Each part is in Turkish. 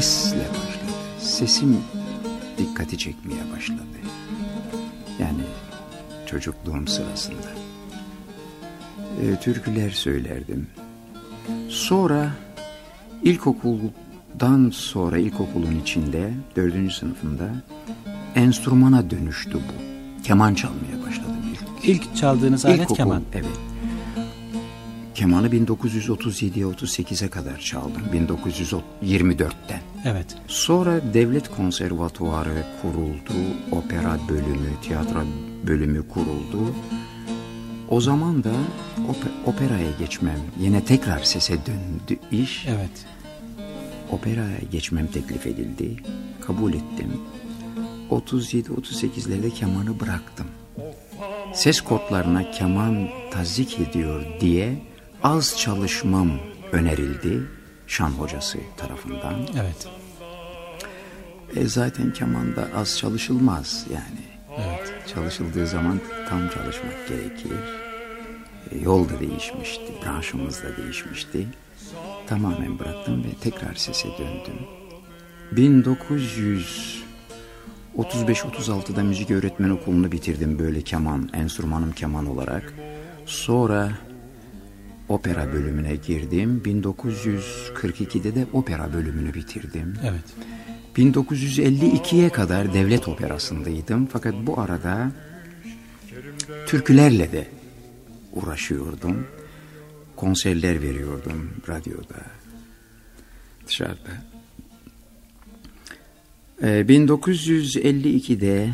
sesle başladı. Sesim dikkati çekmeye başladı. Yani çocukluğum sırasında. E, türküler söylerdim. Sonra ilkokuldan sonra ilkokulun içinde dördüncü sınıfında enstrümana dönüştü bu. Keman çalmaya başladım ilk. İlk çaldığınız alet İlkokul, keman. Evet. Kemanı 1937'ye 38'e kadar çaldım. 1924'ten. Evet. Sonra devlet konservatuarı kuruldu. Opera bölümü, tiyatro bölümü kuruldu. O zaman da ope- operaya geçmem, yine tekrar sese döndü iş. Evet. Operaya geçmem teklif edildi. Kabul ettim. 37-38'lerde kemanı bıraktım. Ses kodlarına keman tazik ediyor diye az çalışmam önerildi şan hocası tarafından. Evet. E zaten kemanda az çalışılmaz yani. Evet. Çalışıldığı zaman tam çalışmak gerekir. E, yol da değişmişti, branşımız da değişmişti. Tamamen bıraktım ve tekrar sese döndüm. 1935-36'da müzik öğretmen okulunu bitirdim böyle keman, enstrümanım keman olarak. Sonra opera bölümüne girdim. 1942'de de opera bölümünü bitirdim. Evet. 1952'ye kadar devlet operasındaydım. Fakat bu arada türkülerle de uğraşıyordum. Konserler veriyordum radyoda, dışarıda. Ee, 1952'de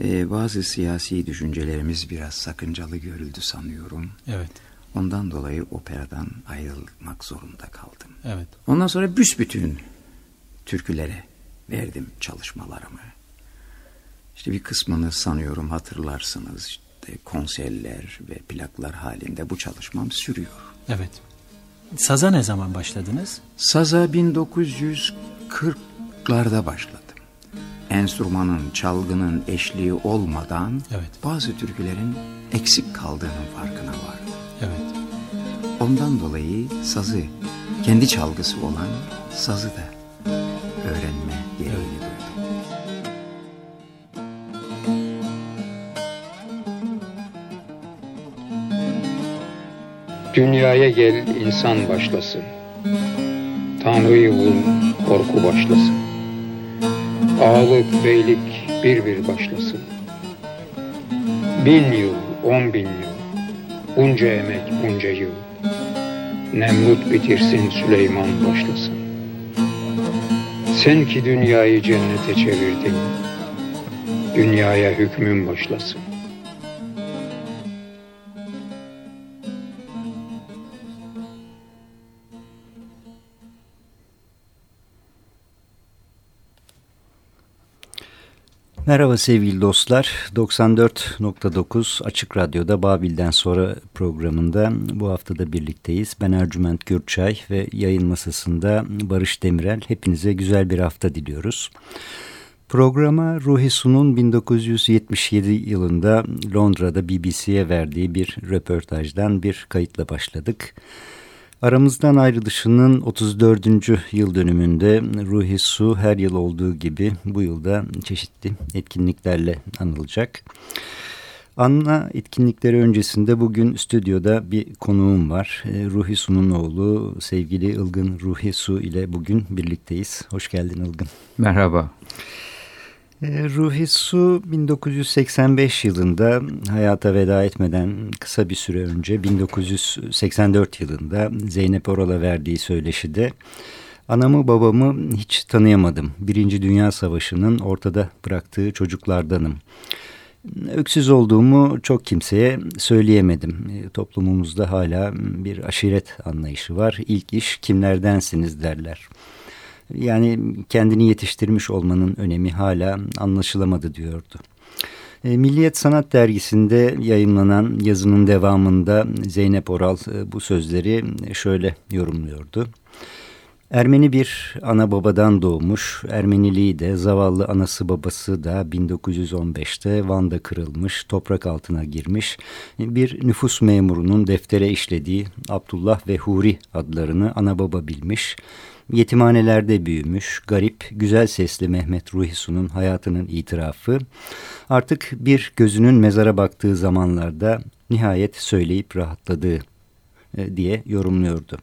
e, bazı siyasi düşüncelerimiz biraz sakıncalı görüldü sanıyorum. Evet. Ondan dolayı operadan ayrılmak zorunda kaldım. Evet. Ondan sonra büsbütün türkülere verdim çalışmalarımı. İşte bir kısmını sanıyorum hatırlarsınız. İşte konserler ve plaklar halinde bu çalışmam sürüyor. Evet. Saza ne zaman başladınız? Saza 1940'larda başladım. Enstrümanın, çalgının eşliği olmadan Evet. bazı türkülerin eksik kaldığının farkına vardım. Evet. Ondan dolayı sazı, kendi çalgısı olan sazı da öğrenme gereğini duydum. Dünyaya gel insan başlasın. Tanrı'yı bul korku başlasın. Ağalık beylik bir bir başlasın. Bin yıl, on bin yıl, bunca emek, bunca yıl. Nemrut bitirsin, Süleyman başlasın. Sen ki dünyayı cennete çevirdin, dünyaya hükmün başlasın. Merhaba sevgili dostlar. 94.9 Açık Radyo'da Babil'den sonra programında bu haftada birlikteyiz. Ben Ercüment Gürçay ve yayın masasında Barış Demirel. Hepinize güzel bir hafta diliyoruz. Programa Ruhi Su'nun 1977 yılında Londra'da BBC'ye verdiği bir röportajdan bir kayıtla başladık. Aramızdan ayrılışının 34. yıl dönümünde Ruhi Su her yıl olduğu gibi bu yılda çeşitli etkinliklerle anılacak. Anla etkinlikleri öncesinde bugün stüdyoda bir konuğum var. Ruhi Su'nun oğlu sevgili Ilgın Ruhi Su ile bugün birlikteyiz. Hoş geldin Ilgın. Merhaba. Ruhi Su 1985 yılında hayata veda etmeden kısa bir süre önce 1984 yılında Zeynep Oral'a verdiği söyleşide anamı babamı hiç tanıyamadım. Birinci Dünya Savaşı'nın ortada bıraktığı çocuklardanım. Öksüz olduğumu çok kimseye söyleyemedim. Toplumumuzda hala bir aşiret anlayışı var. İlk iş kimlerdensiniz derler. Yani kendini yetiştirmiş olmanın önemi hala anlaşılamadı diyordu. E, Milliyet Sanat Dergisi'nde yayınlanan yazının devamında Zeynep Oral e, bu sözleri şöyle yorumluyordu. Ermeni bir ana babadan doğmuş, Ermeniliği de zavallı anası babası da 1915'te Van'da kırılmış, toprak altına girmiş, bir nüfus memurunun deftere işlediği Abdullah ve Huri adlarını ana baba bilmiş, yetimhanelerde büyümüş, garip, güzel sesli Mehmet Ruhisu'nun hayatının itirafı artık bir gözünün mezara baktığı zamanlarda nihayet söyleyip rahatladığı e, diye yorumluyordu.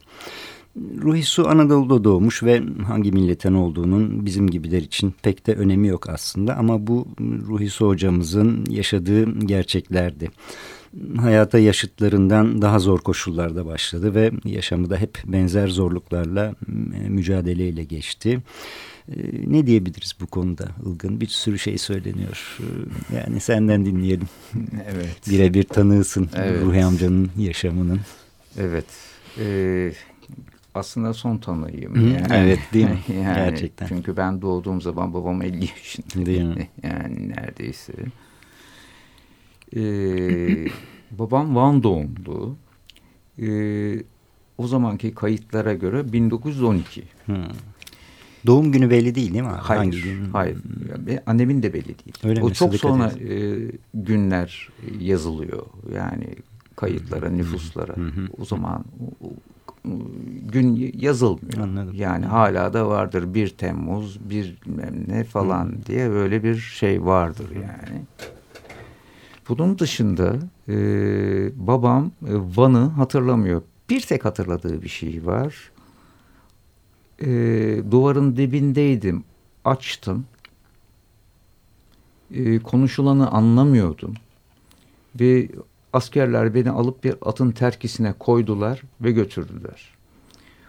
Ruhisu Anadolu'da doğmuş ve hangi milletten olduğunun bizim gibiler için pek de önemi yok aslında ama bu Ruhisu hocamızın yaşadığı gerçeklerdi. Hayata yaşıtlarından daha zor koşullarda başladı ve yaşamı da hep benzer zorluklarla e, mücadeleyle geçti. E, ne diyebiliriz bu konuda Ilgın? Bir sürü şey söyleniyor. E, yani senden dinleyelim. Evet. Birebir tanığısın evet. Ruhi amcanın yaşamının. Evet. Ee, aslında son tanıyım. Yani. Evet değil mi? yani, Gerçekten. Çünkü ben doğduğum zaman babam 50 yaşında. Değil mi? Yani neredeyse. Ee, babam Van doğumlu. Ee, o zamanki kayıtlara göre 1912. Hmm. Doğum günü belli değil değil mi? Hayır, Hangi gün? hayır. Yani annemin de belli değil. Öyle o mi? çok Sıdık sonra e, günler yazılıyor. Yani kayıtlara, nüfuslara. O zaman o, gün yazılmıyor. Anladım. Yani hala da vardır 1 Temmuz, bir bilmem ne falan diye böyle bir şey vardır yani. Bunun dışında e, babam e, Van'ı hatırlamıyor. Bir tek hatırladığı bir şey var. E, duvarın dibindeydim. Açtım. E, konuşulanı anlamıyordum. Ve askerler beni alıp bir atın terkisine koydular ve götürdüler.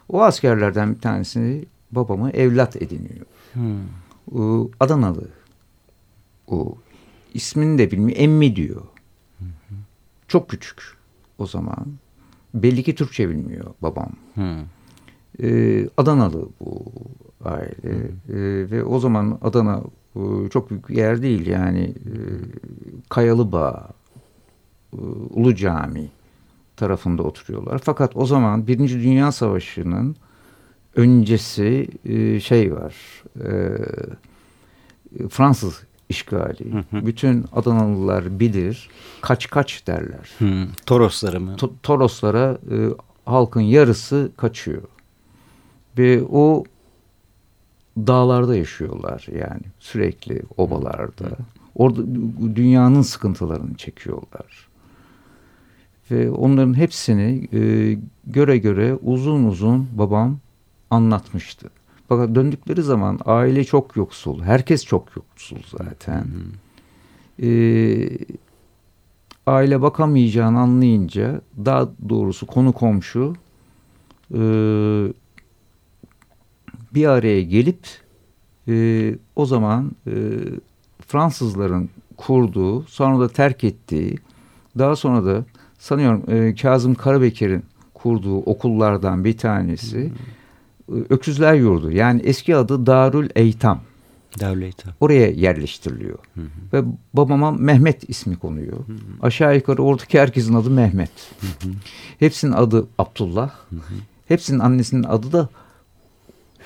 O askerlerden bir tanesi babamı evlat ediniyor. Hmm. Adanalı. O ismini de bilmiyor. Emmi diyor. Çok küçük o zaman. Belli ki Türkçe bilmiyor babam. Ee, Adanalı bu aile. Ee, ve o zaman Adana e, çok büyük bir yer değil. Yani e, Kayalıbağ, e, Ulu Cami tarafında oturuyorlar. Fakat o zaman Birinci Dünya Savaşı'nın öncesi e, şey var. Fransız işgali. Bütün Adanalılar bilir. Kaç kaç derler. Hmm. Torosları mı? To- Toroslara e, halkın yarısı kaçıyor. Ve o dağlarda yaşıyorlar yani sürekli obalarda. Orada dünyanın sıkıntılarını çekiyorlar. Ve onların hepsini e, göre göre uzun uzun babam anlatmıştı. Fakat döndükleri zaman aile çok yoksul. Herkes çok yoksul zaten. E, aile bakamayacağını anlayınca daha doğrusu konu komşu e, bir araya gelip e, o zaman e, Fransızların kurduğu sonra da terk ettiği daha sonra da sanıyorum e, Kazım Karabekir'in kurduğu okullardan bir tanesi e, Öksüzler Yurdu yani eski adı Darül Eytam Devleta. oraya yerleştiriliyor. Ve babama Mehmet ismi konuyor. Aşağı yukarı oradaki herkesin adı Mehmet. Hepsinin adı Abdullah. Hepsinin annesinin adı da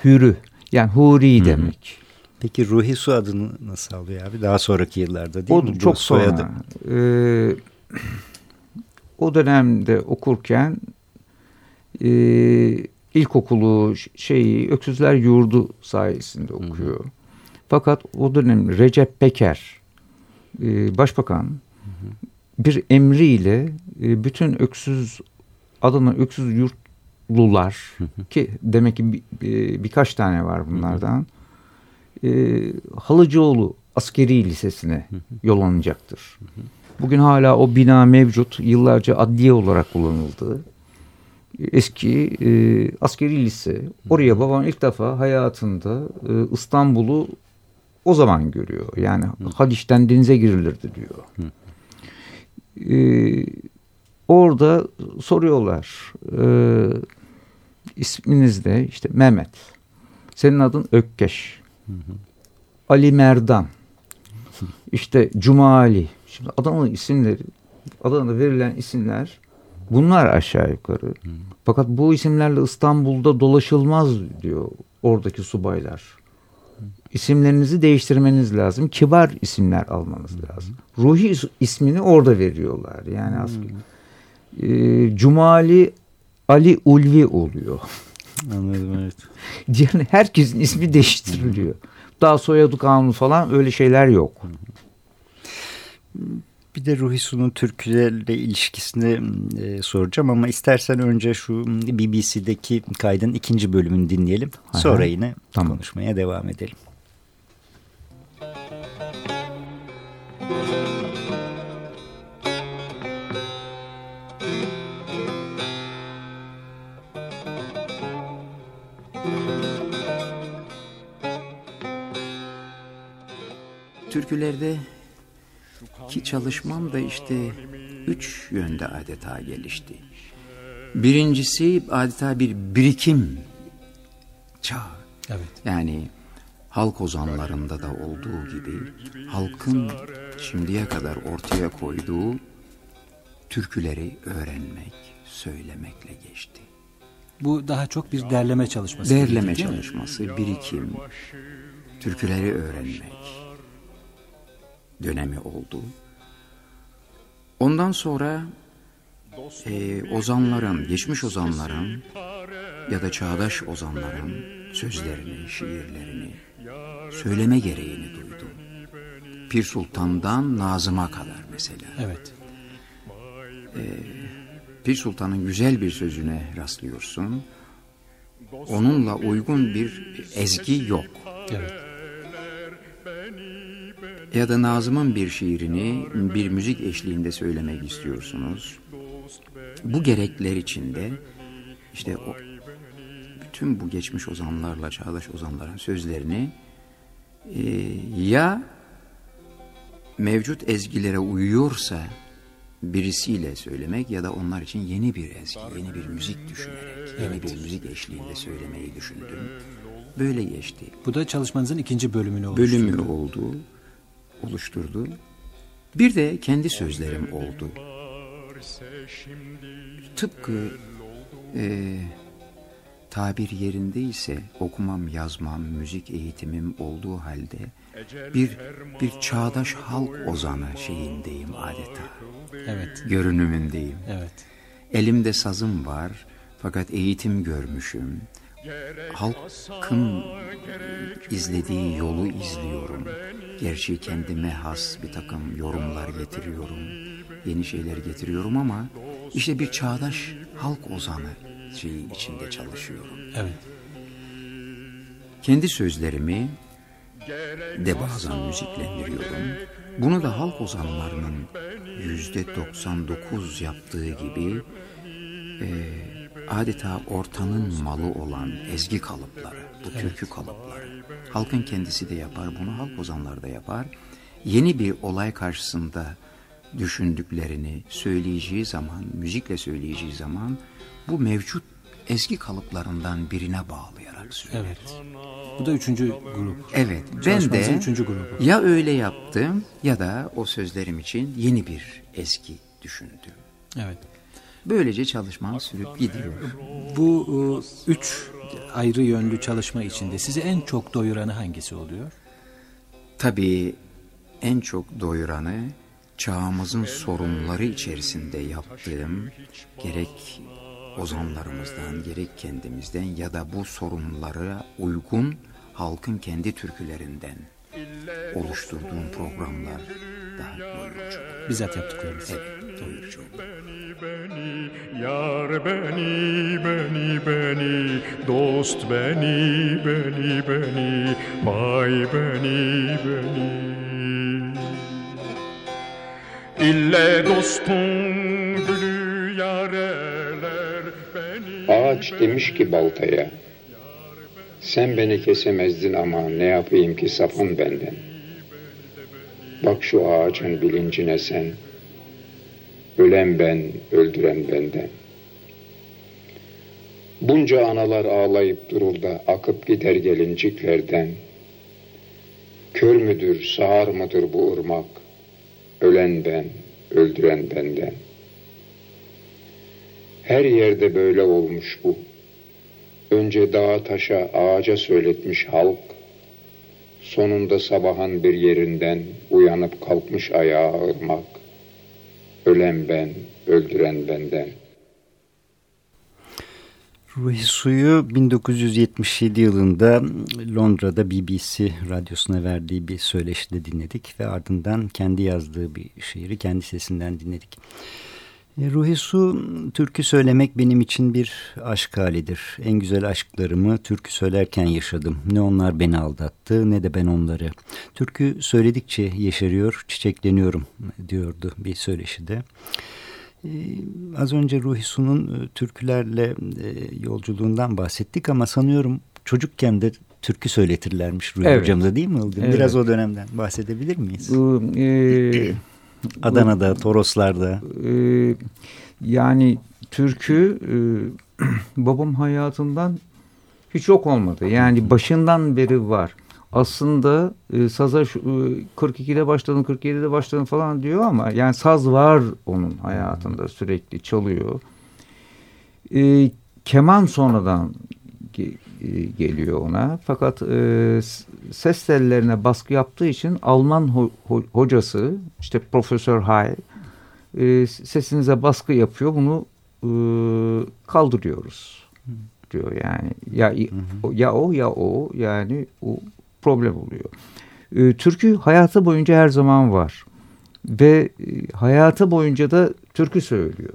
Hürü. Yani Huri demek. Peki Ruhi Su adını nasıl alıyor abi? Daha sonraki yıllarda değil O mi? Bu çok soyadı. sonra. Ee, o dönemde okurken e, ilkokulu şeyi Öksüzler Yurdu sayesinde okuyor. Fakat o dönem Recep Peker e, başbakan bir emriyle e, bütün öksüz Adana öksüz yurtlular ki demek ki bir- bir- birkaç tane var bunlardan e, Halıcıoğlu Askeri Lisesi'ne yollanacaktır. Bugün hala o bina mevcut. Yıllarca adliye olarak kullanıldı. Eski e, askeri lise. Oraya babam ilk defa hayatında e, İstanbul'u o zaman görüyor. Yani Haliç'ten denize girilirdi diyor. E, orada soruyorlar. E, isminiz ne? İşte Mehmet. Senin adın Ökkeş. Ali Merdan. İşte Cuma Ali. Şimdi Adana'nın isimleri, Adana'da verilen isimler bunlar aşağı yukarı. Fakat bu isimlerle İstanbul'da dolaşılmaz diyor oradaki subaylar. İsimlerinizi değiştirmeniz lazım. Kibar isimler almanız lazım. Ruhi is- ismini orada veriyorlar. Yani aslında. Ee, Cumali Ali Ulvi oluyor. Anladım evet. Yani herkesin ismi değiştiriliyor. Daha soyadı kanunu falan öyle şeyler yok. Bir de Ruhi Su'nun türkülerle ilişkisini e, soracağım ama istersen önce şu BBC'deki kaydın ikinci bölümünü dinleyelim. Sonra Aha. yine tamam. konuşmaya devam edelim. Türkülerde ki çalışmam da işte üç yönde adeta gelişti. Birincisi adeta bir birikim çağı. Evet. Yani halk ozanlarında da olduğu gibi halkın şimdiye kadar ortaya koyduğu türküleri öğrenmek, söylemekle geçti. Bu daha çok bir derleme çalışması. Derleme çalışması, birikim, türküleri öğrenmek dönemi oldu. Ondan sonra e, ozanların, geçmiş ozanların ya da çağdaş ozanların sözlerini, şiirlerini söyleme gereğini duydum. Pir Sultan'dan Nazım'a kadar mesela. Evet. E, Pir Sultan'ın güzel bir sözüne rastlıyorsun. Onunla uygun bir ezgi yok. Evet ya da Nazım'ın bir şiirini bir müzik eşliğinde söylemek istiyorsunuz. Bu gerekler içinde işte o, bütün bu geçmiş ozanlarla çağdaş ozanların sözlerini e, ya mevcut ezgilere uyuyorsa birisiyle söylemek ya da onlar için yeni bir ezgi, yeni bir müzik düşünerek, yeni bir müzik eşliğinde söylemeyi düşündüm. Böyle geçti. Bu da çalışmanızın ikinci bölümünü oluşturdu. Bölümü oldu oluşturdu. Bir de kendi sözlerim oldu. Tıpkı e, tabir yerindeyse okumam, yazmam, müzik eğitimim olduğu halde bir bir çağdaş halk ozanı şeyindeyim adeta. Evet. Görünümündeyim. Evet. Elimde sazım var fakat eğitim görmüşüm. Halkın izlediği yolu izliyorum. Gerçi kendime has bir takım yorumlar getiriyorum. Yeni şeyler getiriyorum ama işte bir çağdaş halk ozanı şeyi içinde çalışıyorum. Evet. Kendi sözlerimi de bazen müziklendiriyorum. Bunu da halk ozanlarının yüzde 99 yaptığı gibi e, adeta ortanın malı olan ezgi kalıpları, bu evet. türkü kalıpları. Halkın kendisi de yapar bunu, halk ozanları da yapar. Yeni bir olay karşısında düşündüklerini söyleyeceği zaman, müzikle söyleyeceği zaman bu mevcut ezgi kalıplarından birine bağlayarak söylüyor. Evet. Bu da üçüncü grup. Evet. Ben de üçüncü grubu. ya öyle yaptım ya da o sözlerim için yeni bir ezgi düşündüm. Evet. Böylece çalışmam sürüp gidiyor. Bu e, üç ayrı yönlü çalışma içinde sizi en çok doyuranı hangisi oluyor? Tabii en çok doyuranı çağımızın sorunları içerisinde yaptığım gerek ozanlarımızdan gerek kendimizden ya da bu sorunlara uygun halkın kendi türkülerinden oluşturduğum programlar daha doyurucu. Bizzat yaptıklarınız. Evet, doyurucu. Beni, yar beni, beni, beni, dost beni, beni, beni, vay beni, beni. İlle dostum gülü yareler beni. Ağaç demiş ki baltaya, sen beni kesemezdin ama ne yapayım ki sapın benden. Bak şu ağacın bilincine sen, ölen ben, öldüren benden. Bunca analar ağlayıp durur da akıp gider gelinciklerden. Kör müdür, sağır mıdır bu ırmak? Ölen ben, öldüren benden. Her yerde böyle olmuş bu. Önce dağa taşa, ağaca söyletmiş halk. Sonunda sabahın bir yerinden uyanıp kalkmış ayağa ırmak. Ölen ben, öldüren benden. Ruhi Su'yu 1977 yılında Londra'da BBC radyosuna verdiği bir söyleşide dinledik ve ardından kendi yazdığı bir şiiri kendi sesinden dinledik. E, Ruhi Su, türkü söylemek benim için bir aşk halidir. En güzel aşklarımı türkü söylerken yaşadım. Ne onlar beni aldattı ne de ben onları. Türkü söyledikçe yeşeriyor, çiçekleniyorum diyordu bir söyleşide. Ee, az önce Ruhi Su'nun e, türkülerle e, yolculuğundan bahsettik ama sanıyorum çocukken de türkü söyletirlermiş Ruhi evet. hocamıza değil mi Ilgın? Evet. Biraz o dönemden bahsedebilir miyiz? Bu, e, Adana'da, Toroslar'da. E, yani türkü e, babam hayatından hiç yok olmadı. Yani başından beri var aslında e, saza e, 42'de başladın 47'de başladın falan diyor ama yani saz var onun hayatında sürekli çalıyor. E, keman sonradan geliyor ona fakat e, ses tellerine baskı yaptığı için Alman ho, ho, hocası işte Profesör Hay e, sesinize baskı yapıyor bunu e, kaldırıyoruz diyor yani ya hı hı. ya o ya o yani o problem oluyor. E, türkü hayatı boyunca her zaman var. Ve e, hayatı boyunca da türkü söylüyor.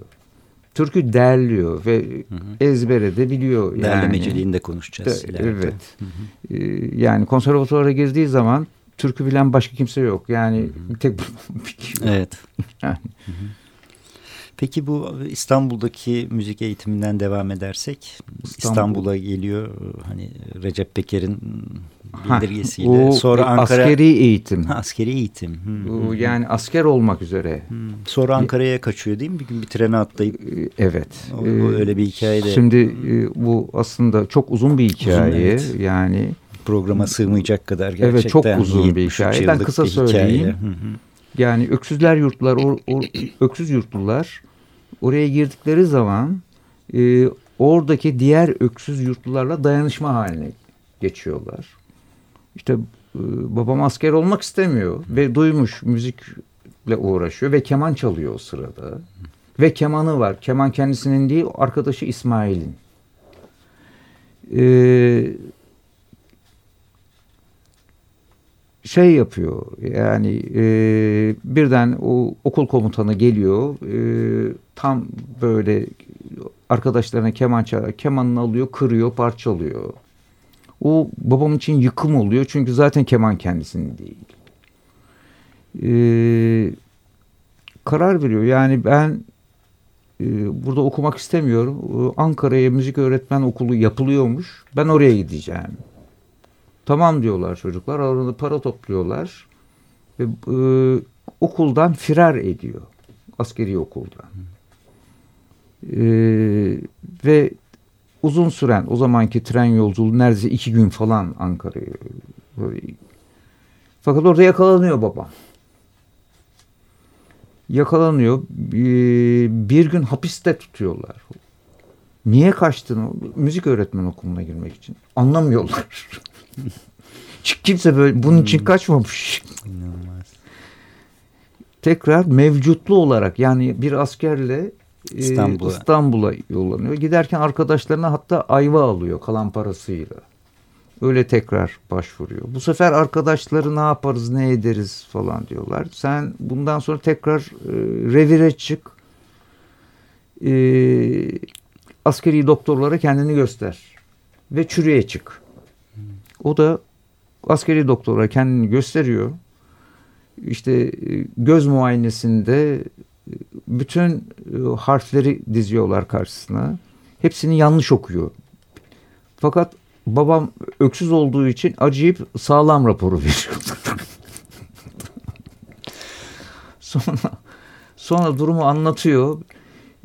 Türkü derliyor ve hı hı. ezbere de biliyor. Yani. Derlemeciliğini konuşacağız. De, evet. Hı hı. E, yani konservatuvara girdiği zaman türkü bilen başka kimse yok. Yani hı hı. tek Evet. yani. Hı hı. Peki bu İstanbul'daki müzik eğitiminden devam edersek İstanbul. İstanbul'a geliyor hani Recep Peker'in bildirgesiyle. Ha, Sonra Ankara askeri eğitim. Ha, askeri eğitim. Hmm. Yani asker olmak üzere. Hmm. Sonra Ankara'ya kaçıyor değil mi? Bir gün bir trene atlayıp. Evet. O, bu öyle bir hikaye de. Şimdi e, bu aslında çok uzun bir hikaye. Uzun, evet. Yani programa sığmayacak kadar gerçekten. Evet çok uzun bir hikaye. Ben kısa söyleyeyim. Yani öksüzler yurtlar, or, or, öksüz yurtlular oraya girdikleri zaman e, oradaki diğer öksüz yurtlularla dayanışma haline geçiyorlar. İşte e, babam asker olmak istemiyor ve duymuş müzikle uğraşıyor ve keman çalıyor o sırada. Ve kemanı var. Keman kendisinin değil arkadaşı İsmail'in. Ee, şey yapıyor yani e, birden o okul komutanı geliyor e, tam böyle arkadaşlarına keman çalar kemanını alıyor kırıyor parçalıyor. O babam için yıkım oluyor çünkü zaten keman kendisinin değil. E, karar veriyor. Yani ben e, burada okumak istemiyorum. Ankara'ya müzik öğretmen okulu yapılıyormuş. Ben oraya gideceğim Tamam diyorlar çocuklar. Aralarında para topluyorlar. Ve e, okuldan firar ediyor. Askeri okuldan. E, ve uzun süren o zamanki tren yolculuğu neredeyse iki gün falan Ankara'ya. Fakat orada yakalanıyor babam. Yakalanıyor. Bir gün hapiste tutuyorlar. Niye kaçtın? Müzik öğretmen okuluna girmek için. Anlamıyorlar. Kimse böyle bunun için hmm. kaçmamış. İnanılmaz. Tekrar mevcutlu olarak yani bir askerle e, İstanbul'a İstanbul yollanıyor. Giderken arkadaşlarına hatta ayva alıyor kalan parasıyla. Öyle tekrar başvuruyor. Bu sefer arkadaşları ne yaparız ne ederiz falan diyorlar. Sen bundan sonra tekrar e, revire çık. E, askeri doktorlara kendini göster. Ve çürüye çık. O da askeri doktora kendini gösteriyor. İşte e, göz muayenesinde e, bütün e, harfleri diziyorlar karşısına. Hepsini yanlış okuyor. Fakat babam öksüz olduğu için acıyıp sağlam raporu veriyor. sonra sonra durumu anlatıyor.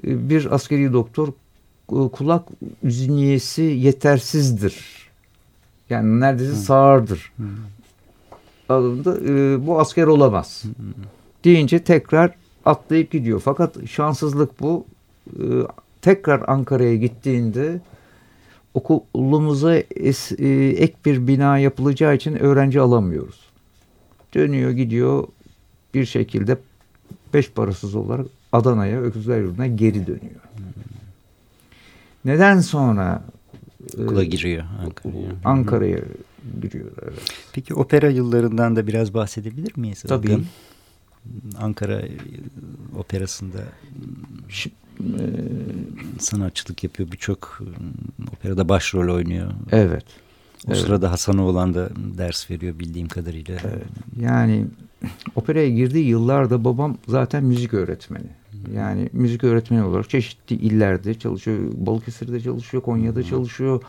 Bir askeri doktor kulak üzniyesi yetersizdir yani neredeyse sağırdır. Adında e, bu asker olamaz. Deyince tekrar atlayıp gidiyor. Fakat şanssızlık bu. E, tekrar Ankara'ya gittiğinde okulumuza es, e, ek bir bina yapılacağı için öğrenci alamıyoruz. Dönüyor gidiyor bir şekilde beş parasız olarak Adana'ya Öküzler Yurdu'na geri dönüyor. Neden sonra okula giriyor Ankara'ya? Ankara'ya giriyor. Evet. Peki opera yıllarından da biraz bahsedebilir miyiz? Tabii. Ilgın? Ankara operasında Şi- sanatçılık yapıyor. Birçok operada başrol oynuyor. Evet. O Evet. sırada Hasanoğlan da ders veriyor bildiğim kadarıyla. Evet. Yani operaya girdiği yıllarda babam zaten müzik öğretmeni. Yani müzik öğretmeni olarak çeşitli illerde çalışıyor. Balıkesir'de çalışıyor, Konya'da çalışıyor.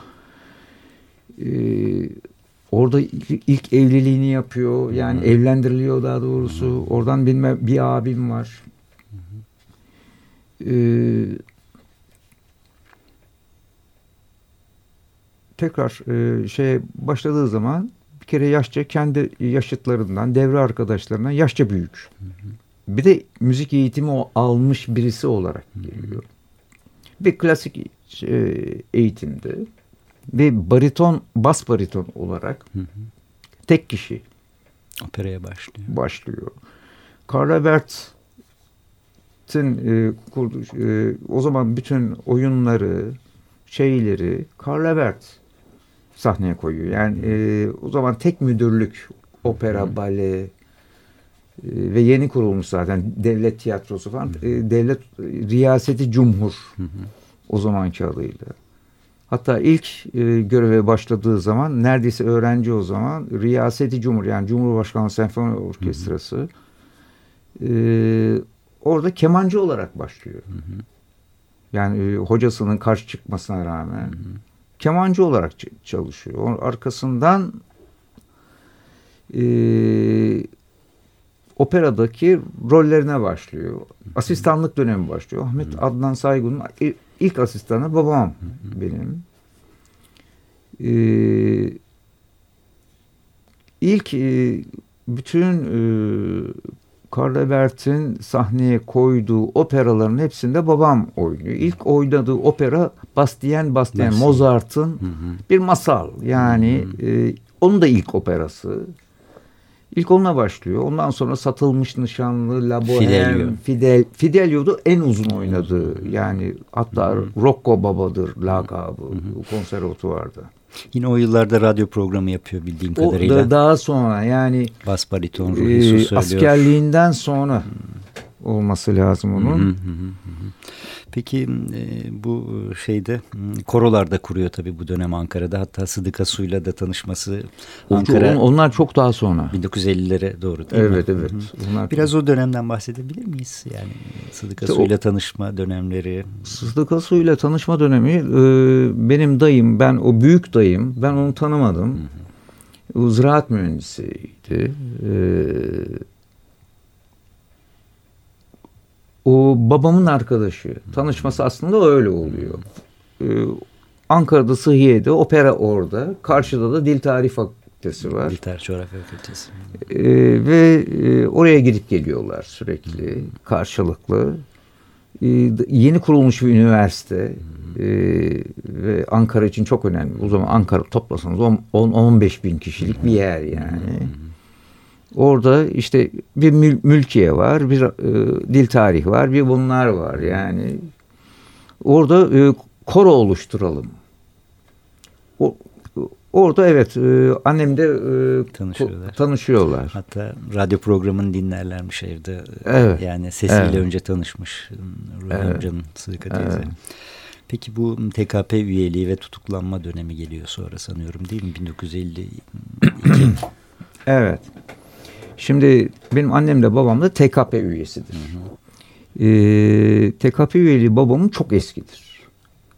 Ee, orada ilk, ilk evliliğini yapıyor. Yani evlendiriliyor daha doğrusu. Oradan bilmem bir abim var. Ee, tekrar e, şeye başladığı zaman bir kere yaşça kendi yaşıtlarından, devre arkadaşlarından yaşça büyük. Bir de müzik eğitimi almış birisi olarak geliyor. Bir klasik e, eğitimde ve bariton, bas bariton olarak tek kişi Operaya başlıyor. başlıyor. Carla Bert'in e, kurduğu, e, o zaman bütün oyunları, şeyleri Carla Bert sahneye koyuyor. Yani e, o zaman tek müdürlük opera, bale e, ve yeni kurulmuş zaten devlet tiyatrosu falan. E, devlet e, riyaseti cumhur o zamanki adıyla. Hatta ilk e, göreve başladığı zaman neredeyse öğrenci o zaman Riyaseti Cumhur yani Cumhurbaşkanlığı Senfoni Orkestrası e, orada kemancı olarak başlıyor. Yani e, hocasının karşı çıkmasına rağmen kemancı olarak çalışıyor. Onun arkasından e, operadaki rollerine başlıyor. Asistanlık dönemi başlıyor. Ahmet Adnan Saygun'un ilk asistanı babam benim. Ee, ilk e, bütün e, Karl Bert'in sahneye koyduğu operaların hepsinde babam oynuyor. İlk oynadığı opera Bastien Bastien. Mozart'ın bir masal. Yani e, onun da ilk operası. İlk onunla başlıyor. Ondan sonra Satılmış Nişanlı, La Boheme, Fidelio. Fidel, Fidelio'da en uzun oynadığı. Yani hatta Rocco Baba'dır lakabı konservatuvarda. Yine o yıllarda radyo programı yapıyor bildiğim O kadarıyla. da daha sonra yani Bas bariton e, askerliğinden sonra olması lazım onun. Hı hı hı hı. Peki e, bu şeyde m, korolarda kuruyor tabii bu dönem Ankara'da. Hatta Sıdıka Su'yla da tanışması Ankara On- Onlar çok daha sonra. 1950'lere doğru değil mi? Evet evet. Onlar Biraz o dönemden bahsedebilir miyiz? Yani Sıdıka İşte o- Su'yla tanışma dönemleri. Sıdıka Su'yla tanışma dönemi e, benim dayım, ben o büyük dayım, ben onu tanımadım. O ziraat mühendisiydi. E, o babamın arkadaşı. Tanışması aslında öyle oluyor. E, Ankara'da Sıhhiye'de, opera orada. Karşıda da Dil Tarih Fakültesi var. Militer Coğrafya Fakültesi. Ee, ve e, oraya gidip geliyorlar sürekli karşılıklı. Ee, yeni kurulmuş bir üniversite Ee, ve Ankara için çok önemli. O zaman Ankara toplasanız 10-15 bin kişilik bir yer yani. Orada işte bir mül- mülkiye var, bir e, dil tarihi var, bir bunlar var yani. Orada e, koro oluşturalım. O, orada evet e, annem de e, Tanışıyorlar. tanışıyorlar. Hatta radyo programını dinlerlermiş evde. Evet. Yani sesiyle Evet. önce tanışmış Ruhi Evet. amcanın Sıdıka teyze. Evet. Peki bu TKP üyeliği ve tutuklanma dönemi geliyor sonra sanıyorum değil mi? 1952. Evet. Şimdi benim annem de babam da TKP üyesidir. Ee, TKP üyeliği babamın çok eskidir.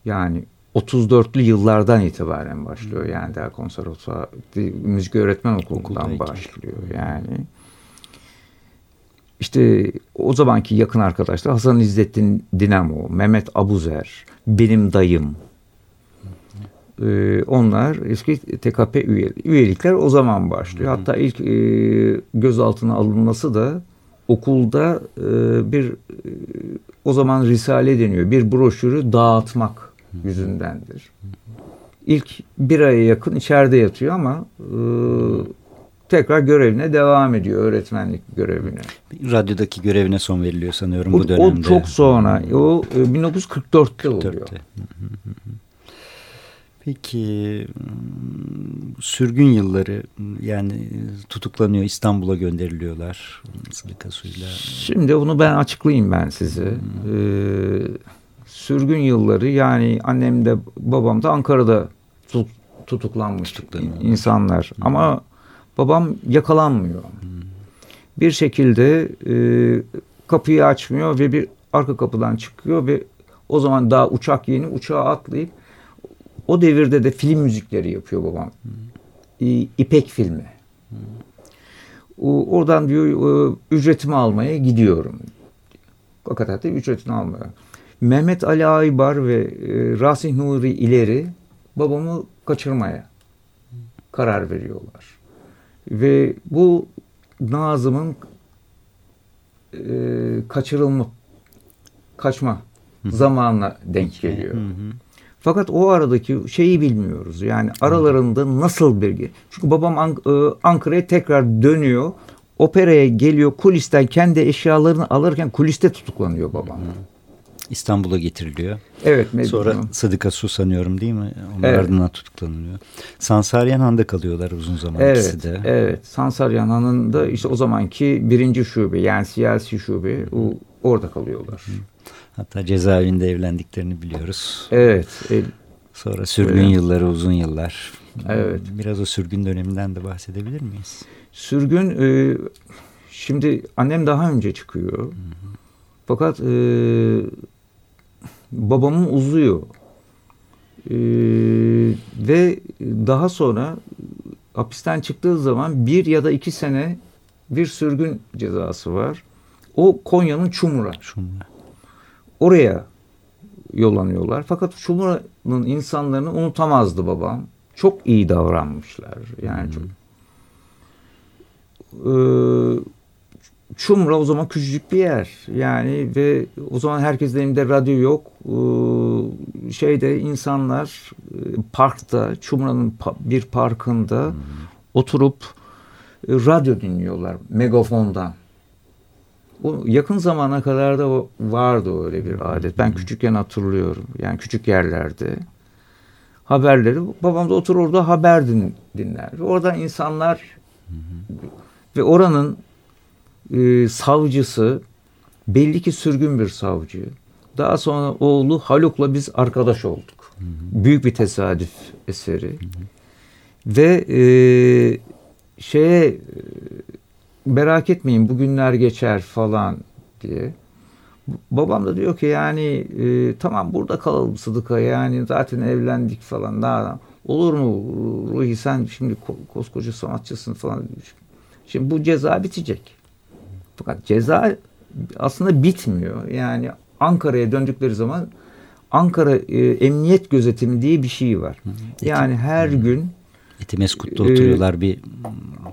Yani 34'lü yıllardan itibaren başlıyor. Yani daha konservatuvar, müzik öğretmen okulundan başlıyor yani. İşte o zamanki yakın arkadaşlar Hasan İzzettin Dinamo, Mehmet Abuzer, benim dayım. Ee, onlar eski TKP üye, üyelikler o zaman başlıyor. Hatta ilk e, gözaltına alınması da okulda e, bir e, o zaman risale deniyor. Bir broşürü dağıtmak yüzündendir. İlk bir aya yakın içeride yatıyor ama e, tekrar görevine devam ediyor öğretmenlik görevine. Radyodaki görevine son veriliyor sanıyorum O, bu dönemde. o çok sonra. O e, 1944'te oluyor. 44'te. Hı hı hı hı. Peki hmm, sürgün yılları yani tutuklanıyor İstanbul'a gönderiliyorlar Sıdıka suyla. Şimdi bunu ben açıklayayım ben size. Ee, sürgün yılları yani annem de babam da Ankara'da tut- tutuklanmış insanlar. Ama babam yakalanmıyor. Bir şekilde e, kapıyı açmıyor ve bir arka kapıdan çıkıyor ve o zaman daha uçak yeni uçağa atlayıp o devirde de film müzikleri yapıyor babam. İpek filmi. Oradan diyor e, ücretimi almaya gidiyorum. Fakat da ücretini almıyor. Mehmet Ali Aybar ve e, Rasih Nuri ileri babamı kaçırmaya karar veriyorlar. Ve bu Nazım'ın e, kaçırılma kaçma zamanına denk geliyor. Hı hı. Fakat o aradaki şeyi bilmiyoruz. Yani aralarında nasıl bir... Çünkü babam Ank- e, Ankara'ya tekrar dönüyor. Operaya geliyor. Kulisten kendi eşyalarını alırken kuliste tutuklanıyor babam. İstanbul'a getiriliyor. Evet. me- Sonra Sıdıka Su sanıyorum değil mi? Onun Evet. ardından tutuklanılıyor. Sansaryan Han'da kalıyorlar uzun zaman ikisi Evet, de. evet. Sansaryan Han'ın da işte o zamanki birinci şube yani siyasi şube o, orada kalıyorlar. Hatta cezaevinde evlendiklerini biliyoruz. Evet. e, Sonra sürgün Evet. yılları, uzun yıllar. Evet. Biraz o sürgün döneminden de bahsedebilir miyiz? Sürgün e, şimdi annem daha önce çıkıyor. Fakat e, babamın uzuyor. E, ve daha sonra hapisten çıktığı zaman bir ya da iki sene bir sürgün cezası var. O Konya'nın Çumra. Şunlar. Oraya yollanıyorlar. Fakat Çumra'nın insanlarını unutamazdı babam. Çok iyi davranmışlar. Yani çok. Ee, Çumra o zaman küçücük bir yer. Yani ve o zaman herkesin elinde radyo yok. Ee, şeyde insanlar e, parkta, Çumra'nın bir parkında oturup e, radyo dinliyorlar megafondan. O yakın zamana kadar da vardı öyle bir adet. Ben küçükken hatırlıyorum. Yani küçük yerlerde haberleri babam da oturur orada haber din, dinler. Oradan insanlar ve oranın e, savcısı belli ki sürgün bir savcı. Daha sonra oğlu Haluk'la biz arkadaş olduk. Büyük bir tesadüf eseri. Ve e, şeye e, merak etmeyin bugünler geçer falan diye. Babam da diyor ki yani e, tamam burada kalalım Sıdıka yani zaten evlendik falan daha olur mu Ruhi sen şimdi ko- koskoca sanatçısın falan. Şimdi bu ceza bitecek. Fakat ceza aslında bitmiyor. Yani Ankara'ya döndükleri zaman Ankara e, Emniyet Gözetimi diye bir şey var. Yani her gün Etimeskut'ta Ee, oturuyorlar bir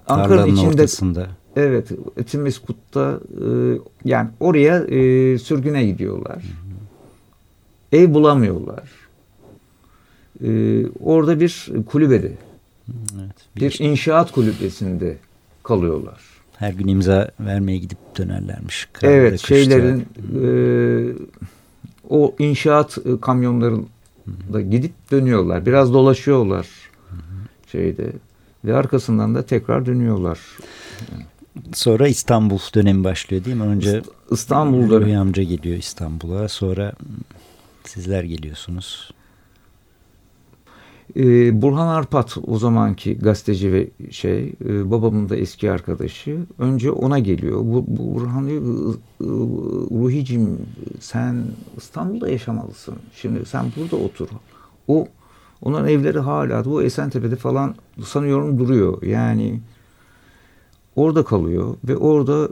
Ankara'nın içinde- ortasında. Evet, Etimeskut'ta e, yani oraya e, sürgüne gidiyorlar. Ev bulamıyorlar. E, orada bir kulübede, Evet, bir inşaat kulübesinde kalıyorlar. Her gün imza vermeye gidip dönerlermiş. Evet, kışta. şeylerin e, o inşaat e, kamyonlarında gidip dönüyorlar. Biraz dolaşıyorlar şeyde ve arkasından da tekrar dönüyorlar. Sonra İstanbul dönemi başlıyor değil mi? Önce İstanbul'da Ruhi amca geliyor İstanbul'a. Sonra sizler geliyorsunuz. Ee, Burhan Arpat o zamanki gazeteci ve şey e, babamın da eski arkadaşı önce ona geliyor. Bu, bu Burhan diyor "I- I- Ruhicim sen İstanbul'da yaşamalısın. Şimdi sen burada otur. O onların evleri hala bu Esentepe'de falan sanıyorum duruyor. Yani orada kalıyor ve orada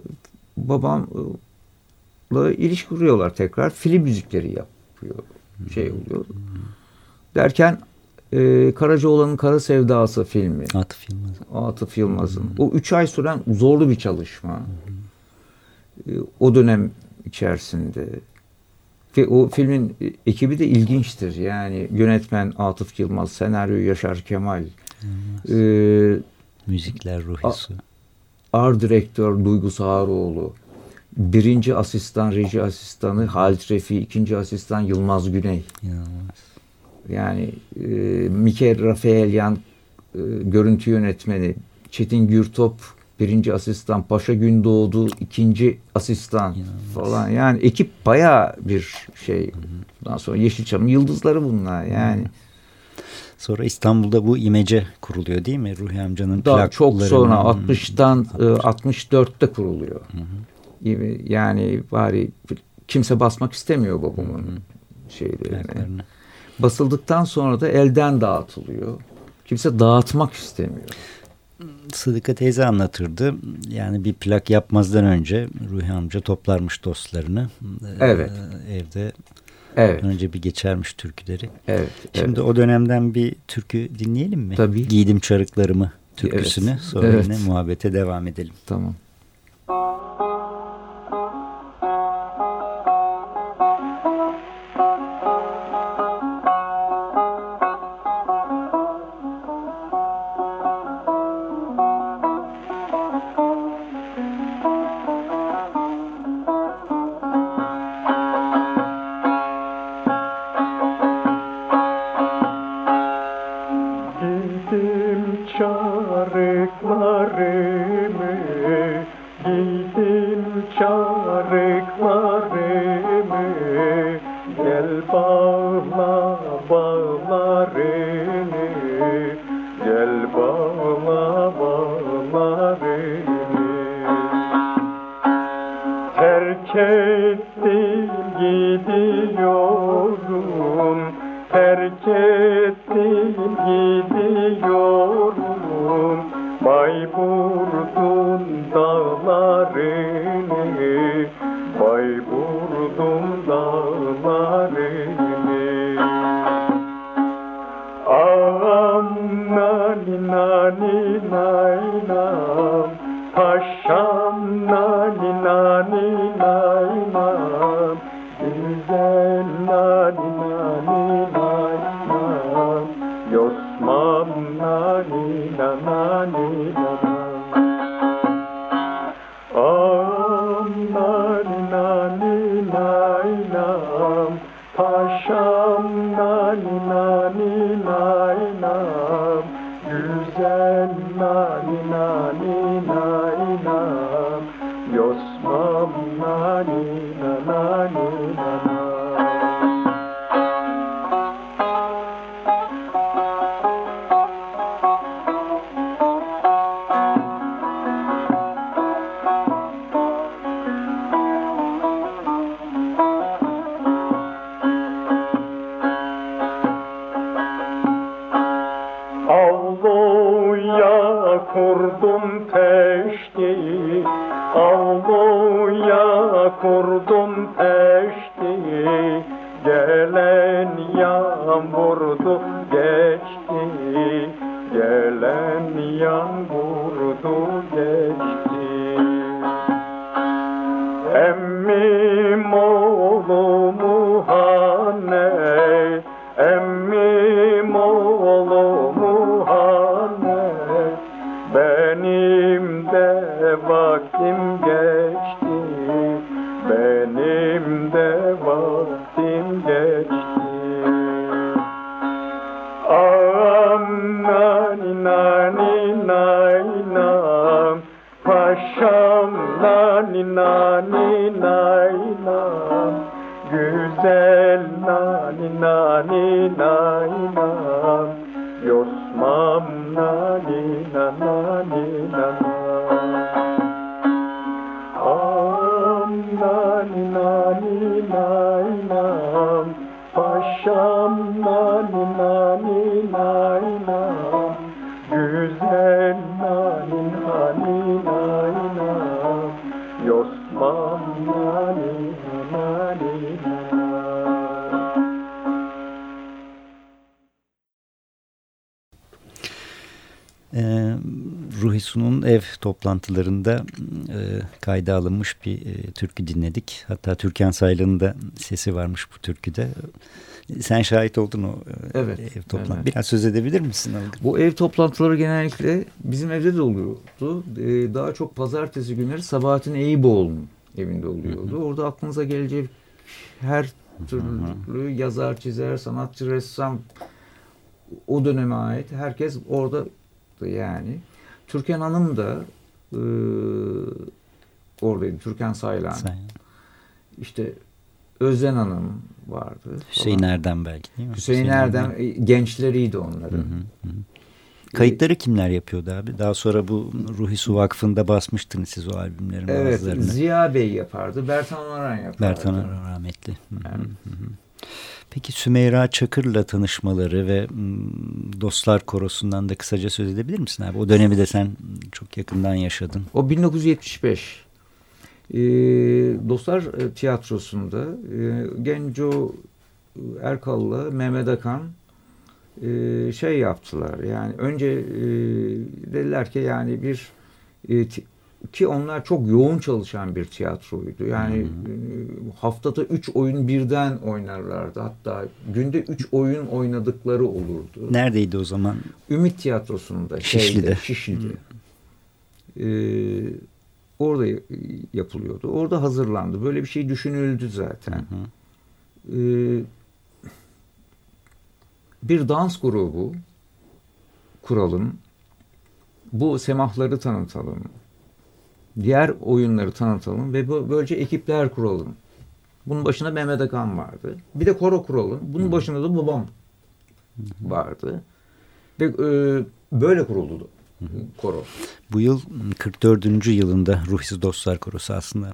babamla ilişki kuruyorlar tekrar. Film müzikleri yapıyor. Şey oluyor. Derken e, Karacaoğlan'ın Kara Sevdası filmi. Atıf Yılmaz. Atıf Yılmaz'ın. O üç ay süren zorlu bir çalışma. E, o dönem içerisinde. Ve o filmin e, ekibi de ilginçtir. Yani yönetmen Atıf Yılmaz, senaryo Yaşar Kemal. E, müzikler Ruhi Art direktör Duygu Sağaroğlu, birinci asistan, reji asistanı Halit Refi, ikinci asistan Yılmaz Güney. İnanılmaz. Yani e, Mike Rafaelyan e, görüntü yönetmeni, Çetin Gürtop birinci asistan, Paşa Gündoğdu ikinci asistan İnanılmaz. falan. Yani ekip bayağı bir şey. Bundan sonra Yeşilçam'ın yıldızları bunlar yani. Sonra İstanbul'da bu imece kuruluyor değil mi? Ruhi amcanın Daha çok plaklarının- sonra 60'tan e, 64'te kuruluyor. Gibi Yani bari kimse basmak istemiyor babamın şeylerini. plaklarını. Basıldıktan sonra da elden dağıtılıyor. Kimse dağıtmak istemiyor. Sıdıka teyze anlatırdı. Yani bir plak yapmazdan önce Ruhi amca toplarmış dostlarını. Ee, Evet. Evde Evet, önce bir geçermiş türküleri. evet. Şimdi o dönemden bir türkü dinleyelim mi? Tabii. Giydim çarıklarımı türküsünü. Evet. Sonra Evet. yine muhabbete devam edelim. Tamam. Giydim gidiyorum. Terk ettim gidiyorum. Bayburt'un toplantılarında e, kayda alınmış bir e, türkü dinledik. Hatta Türkan Saylan'ın da sesi varmış bu türküde. Sen şahit oldun o e, evet, ev toplantısı. Evet. Biraz söz edebilir misin Algın? Bu ev toplantıları genellikle bizim evde de oluyordu. Ee, daha çok pazartesi günleri Sabahattin Eyüboğlu'nun evinde oluyordu. Hı hı. Orada aklınıza gelecek her türlü yazar, çizer, sanatçı, ressam o döneme ait herkes orada yani. Türkan Hanım da e, oradaydı. Türkan Saylan. Saylan. İşte Özden Hanım vardı. Hüseyin falan. Erdem belki değil mi? Hüseyin, Hüseyin Erdem, Erdem gençleriydi onların. Hı hı hı. Kayıtları kimler yapıyordu abi? Daha sonra bu Ruhi Su Vakfı'nda basmıştınız siz o albümlerin evet, bazılarını. Ziya Bey yapardı. Bertan Onaran yapardı. Bertan Onaran rahmetli. Evet. Peki Sümeyra Çakır'la tanışmaları ve Dostlar Korosu'ndan da kısaca söz edebilir misin abi? O dönemi de sen çok yakından yaşadın. O 1975. Ee, Dostlar Tiyatrosu'nda e, Genco Erkal'la Mehmet Akan e, şey yaptılar. Yani önce e, dediler ki yani bir e, ki onlar çok yoğun çalışan bir tiyatroydu. Yani hmm. haftada üç oyun birden oynarlardı. Hatta günde üç oyun oynadıkları olurdu. Neredeydi o zaman? Ümit Tiyatrosu'nda. Şişli'de. Şeyde, Şişli'de. Hmm. Ee, orada yapılıyordu. Orada hazırlandı. Böyle bir şey düşünüldü zaten. Hmm. Ee, bir dans grubu kuralım. Bu semahları tanıtalım. Diğer oyunları tanıtalım ve böylece ekipler kuralım. Bunun başında Mehmet Akan vardı. Bir de koro kuralım. Bunun başında da babam vardı. Ve e, böyle kuruldu koro. Bu yıl 44. yılında Ruhsiz Dostlar Korosu aslında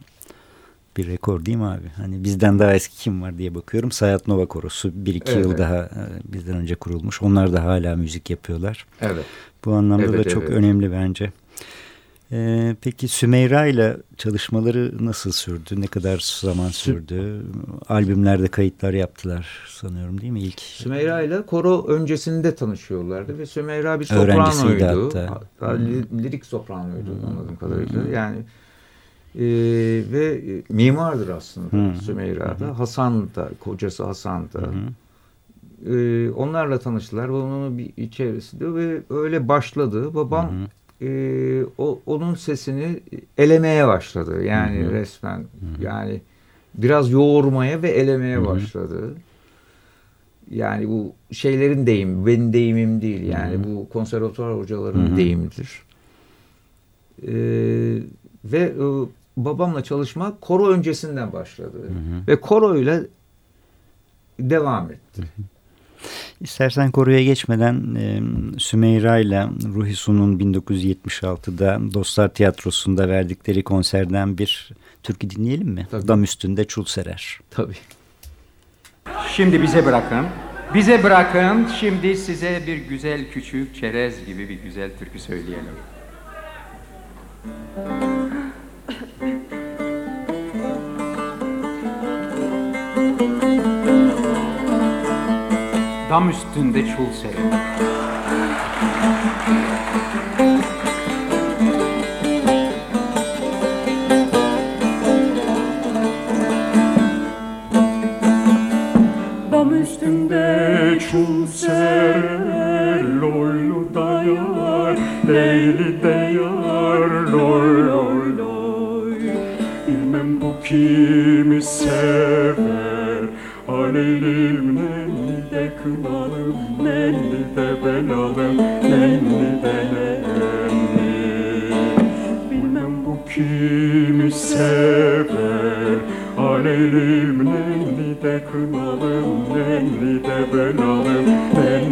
bir rekor değil mi abi? Hani bizden daha eski kim var diye bakıyorum. Sayat Nova Korosu bir iki evet. yıl daha bizden önce kurulmuş. Onlar da hala müzik yapıyorlar. Evet. Bu anlamda evet, da çok evet. önemli bence. Ee, peki Sümeyra ile çalışmaları nasıl sürdü? Ne kadar zaman sürdü? Albümlerde kayıtlar yaptılar sanıyorum değil mi ilk? Sümeyra ile koro öncesinde tanışıyorlardı ve Sümeyra bir sopranoydu. hatta. hatta lirik sopranoydu hmm. anladığım kadarıyla. Hmm. Yani e, ve mimardır aslında hmm. Sümeyra'da. Hmm. Hasan da, kocası Hasan da. Hmm. E, onlarla tanıştılar. Onun bir içerisinde ve öyle başladı. Babam hmm e, o, onun sesini elemeye başladı. Yani Hı-hı. resmen Hı-hı. yani biraz yoğurmaya ve elemeye Hı-hı. başladı. Yani bu şeylerin deyim, benim deyimim değil. Yani Hı-hı. bu konservatuvar hocalarının Hı-hı. deyimidir. Ee, ve e, babamla çalışma koro öncesinden başladı. Hı-hı. Ve koro ile devam etti. Hı-hı. İstersen koruya geçmeden e, Sümeyra ile Ruhi Su'nun 1976'da Dostlar Tiyatrosu'nda verdikleri konserden bir türkü dinleyelim mi? Tabii. Dam üstünde çul serer. Tabii. Şimdi bize bırakın. Bize bırakın. Şimdi size bir güzel küçük çerez gibi bir güzel türkü söyleyelim. Dam üstünde çul serin. Dam üstünde çul ser, loylu dayar, leyli deyar, loy loy loy. Bilmem bu kimi sever, aleylim de kınalım Nenni de belalım Nenni de nenni Bilmem bu kimi sever. Aleylim nenni de kınalım Nenni de belalım Nenni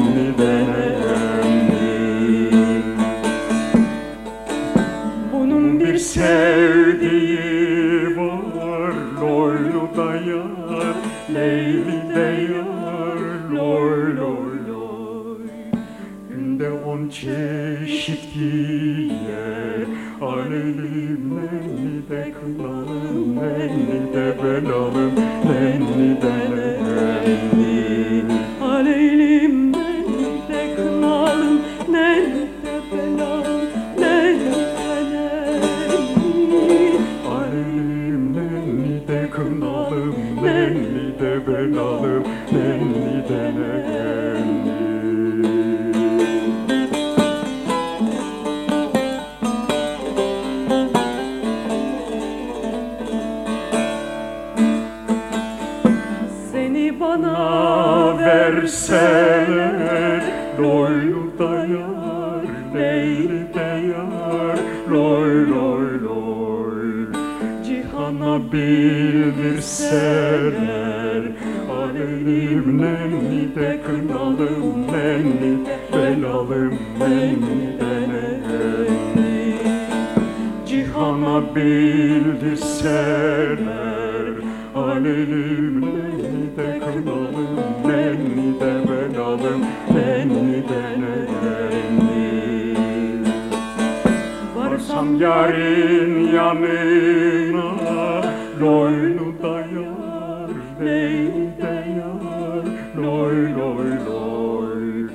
yarın yanına Loynu da yar, leyli de yar Loy loy loy.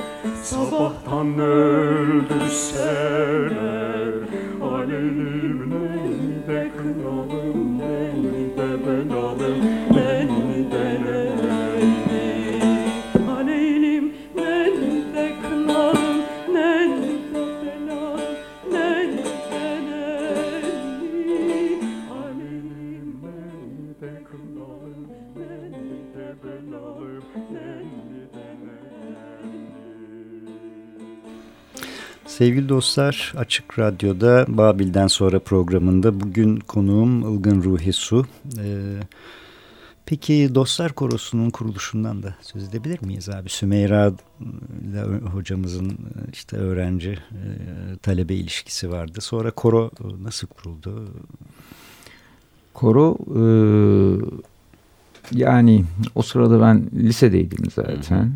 Sabahtan öldürseler Sevgili dostlar Açık Radyo'da Babil'den sonra programında bugün konuğum Ilgın Ruhi Su. Ee, peki Dostlar Korosu'nun kuruluşundan da söz edebilir miyiz abi? Sümeyra ile hocamızın işte öğrenci e, talebe ilişkisi vardı. Sonra koro nasıl kuruldu? Koro e, yani o sırada ben lisedeydim zaten.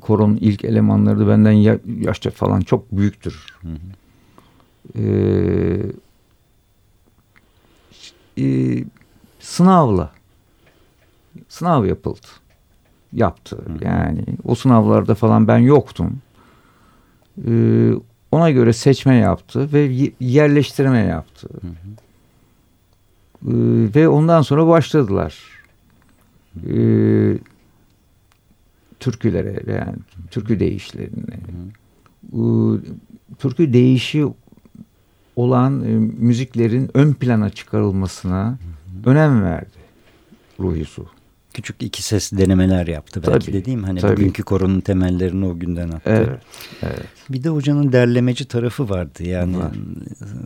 Koronun ilk elemanları da benden ya, yaşça falan çok büyüktür. E, e, sınavla sınav yapıldı. Yaptı. Yani o sınavlarda falan ben yoktum. E, ona göre seçme yaptı ve ye- yerleştirme yaptı. Ee, ve ondan sonra başladılar. Ee, türkülere yani türkü değişlerine. Türkü değişi olan e, müziklerin ön plana çıkarılmasına önem verdi Ruhi Su. Küçük iki ses denemeler yaptı belki Tabii, de değil mi? Hani tabii. bugünkü koronun temellerini o günden attı. Evet, evet. Bir de hocanın derlemeci tarafı vardı. Yani Var.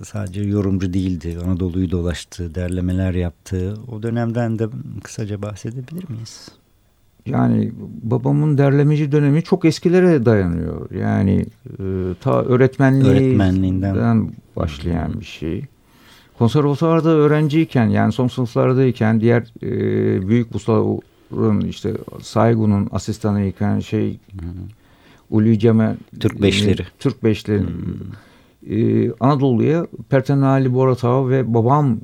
sadece yorumcu değildi. Anadolu'yu dolaştı, derlemeler yaptı. O dönemden de kısaca bahsedebilir miyiz? Yani babamın derlemeci dönemi çok eskilere dayanıyor. Yani e, ta öğretmenliğinden Öğretmenliğinden. başlayan bir şey. Konservatuvarda öğrenciyken yani son sınıflardayken diğer e, büyük ustaların işte Saygun'un asistanıyken şey Ulu Cemal Türk beşleri. e, Türk beşleri e, Anadolu'ya Perten Ali Boratav ve babam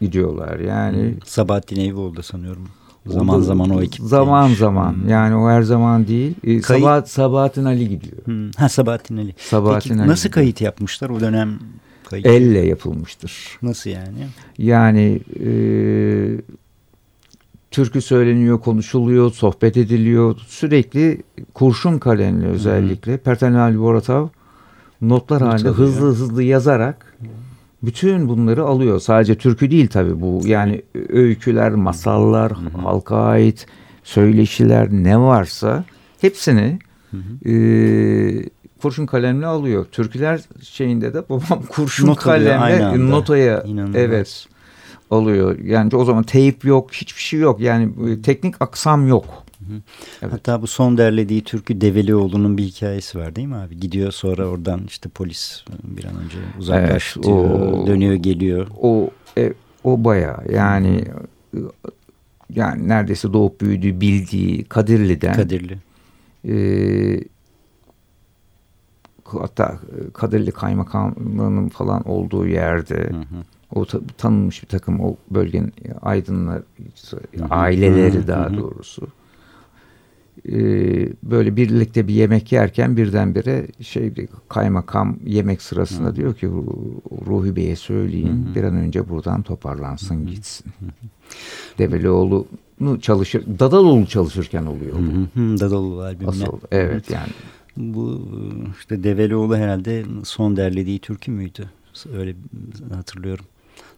gidiyorlar. Yani Sabahattin Eyüboğlu sanıyorum. Zaman zaman o ekip. Zaman zaman. Yani o her zaman değil. E, Kayıt- Sabahat, Sabahattin Ali gidiyor. Hmm, Ha Sabahattin Ali. Sabahattin Peki Ali nasıl gidiyor. kayıt yapmışlar o dönem? Kayıt. Elle yapılmıştır. Nasıl yani? Yani e, türkü söyleniyor, konuşuluyor, sohbet ediliyor. Sürekli kurşun kalemle özellikle. Perten Ali Boratav notlar halinde hızlı hızlı yazarak bütün bunları alıyor. Sadece türkü değil tabii bu. Yani öyküler, masallar, halka ait söyleşiler ne varsa hepsini e, kurşun kalemle alıyor. Türküler şeyinde de babam kurşun Not kalemle notaya İnanılmaz. evet alıyor. Yani o zaman teyp yok, hiçbir şey yok. Yani teknik aksam yok. Evet. Hatta bu son derlediği türkü Develioğlu'nun bir hikayesi var değil mi abi? Gidiyor sonra oradan işte polis bir an önce uzaklaş Evet, o- Dönüyor geliyor. O e, o bayağı yani yani neredeyse doğup büyüdüğü bildiği Kadirli'den Kadirli. e, hatta Kadirli Kaymakamlığı'nın falan olduğu yerde o ta- tanınmış bir takım o bölgenin aydınlar aileleri daha doğrusu böyle birlikte bir yemek yerken birdenbire şey kaymakam yemek sırasında diyor ki "Ru- Ruhi Bey'e söyleyin bir an önce buradan toparlansın gitsin. Develioğlu'nu çalışır Dadaloğlu çalışırken oluyor. Hı hı, Dadaloğlu albümüne. Asıl evet yani Bu işte Develioğlu herhalde son derlediği türkü müydü? Öyle hatırlıyorum.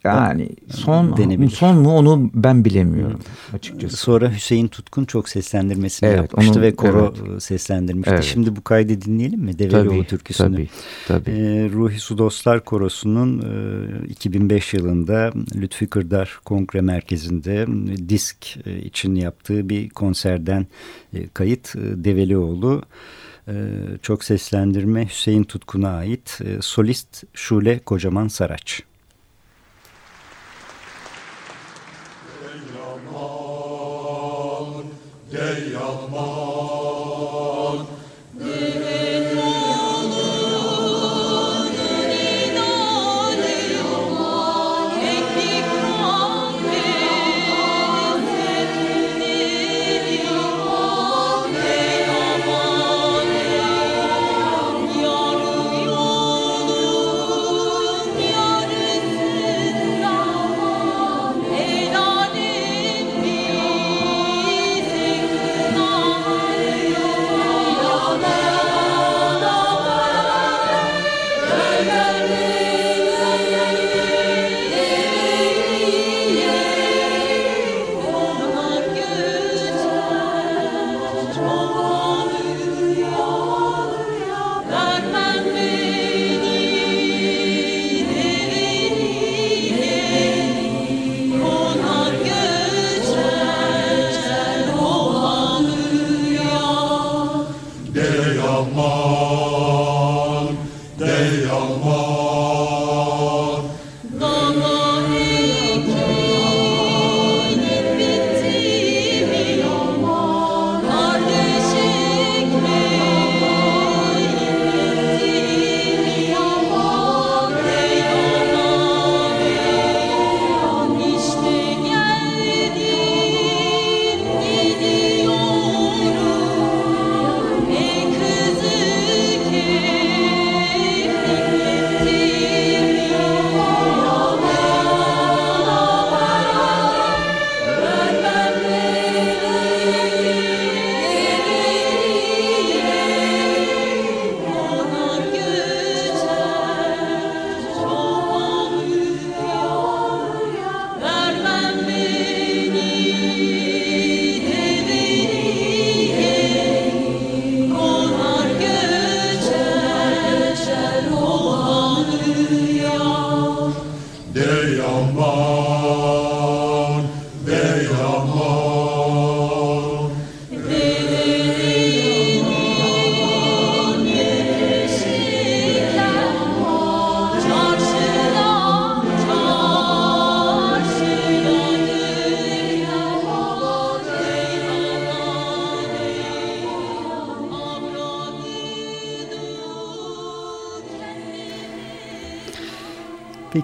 Yani son denebilir. son mu onu ben bilemiyorum açıkçası. Sonra Hüseyin Tutkun çok seslendirmesini Evet, yapmıştı onun- ve koro evet. seslendirmişti. Evet. Şimdi bu kaydı dinleyelim mi? Develioğlu Tabii, türküsünü. tabii, tabii. Ee, Ruhi Su Dostlar Korosu'nun e, 2005 yılında Lütfi Kırdar Kongre Merkezi'nde e, disk e, için yaptığı bir konserden e, kayıt e, Develioğlu. E, çok seslendirme Hüseyin Tutkun'a ait solist Şule Kocaman Saraç. Day of my.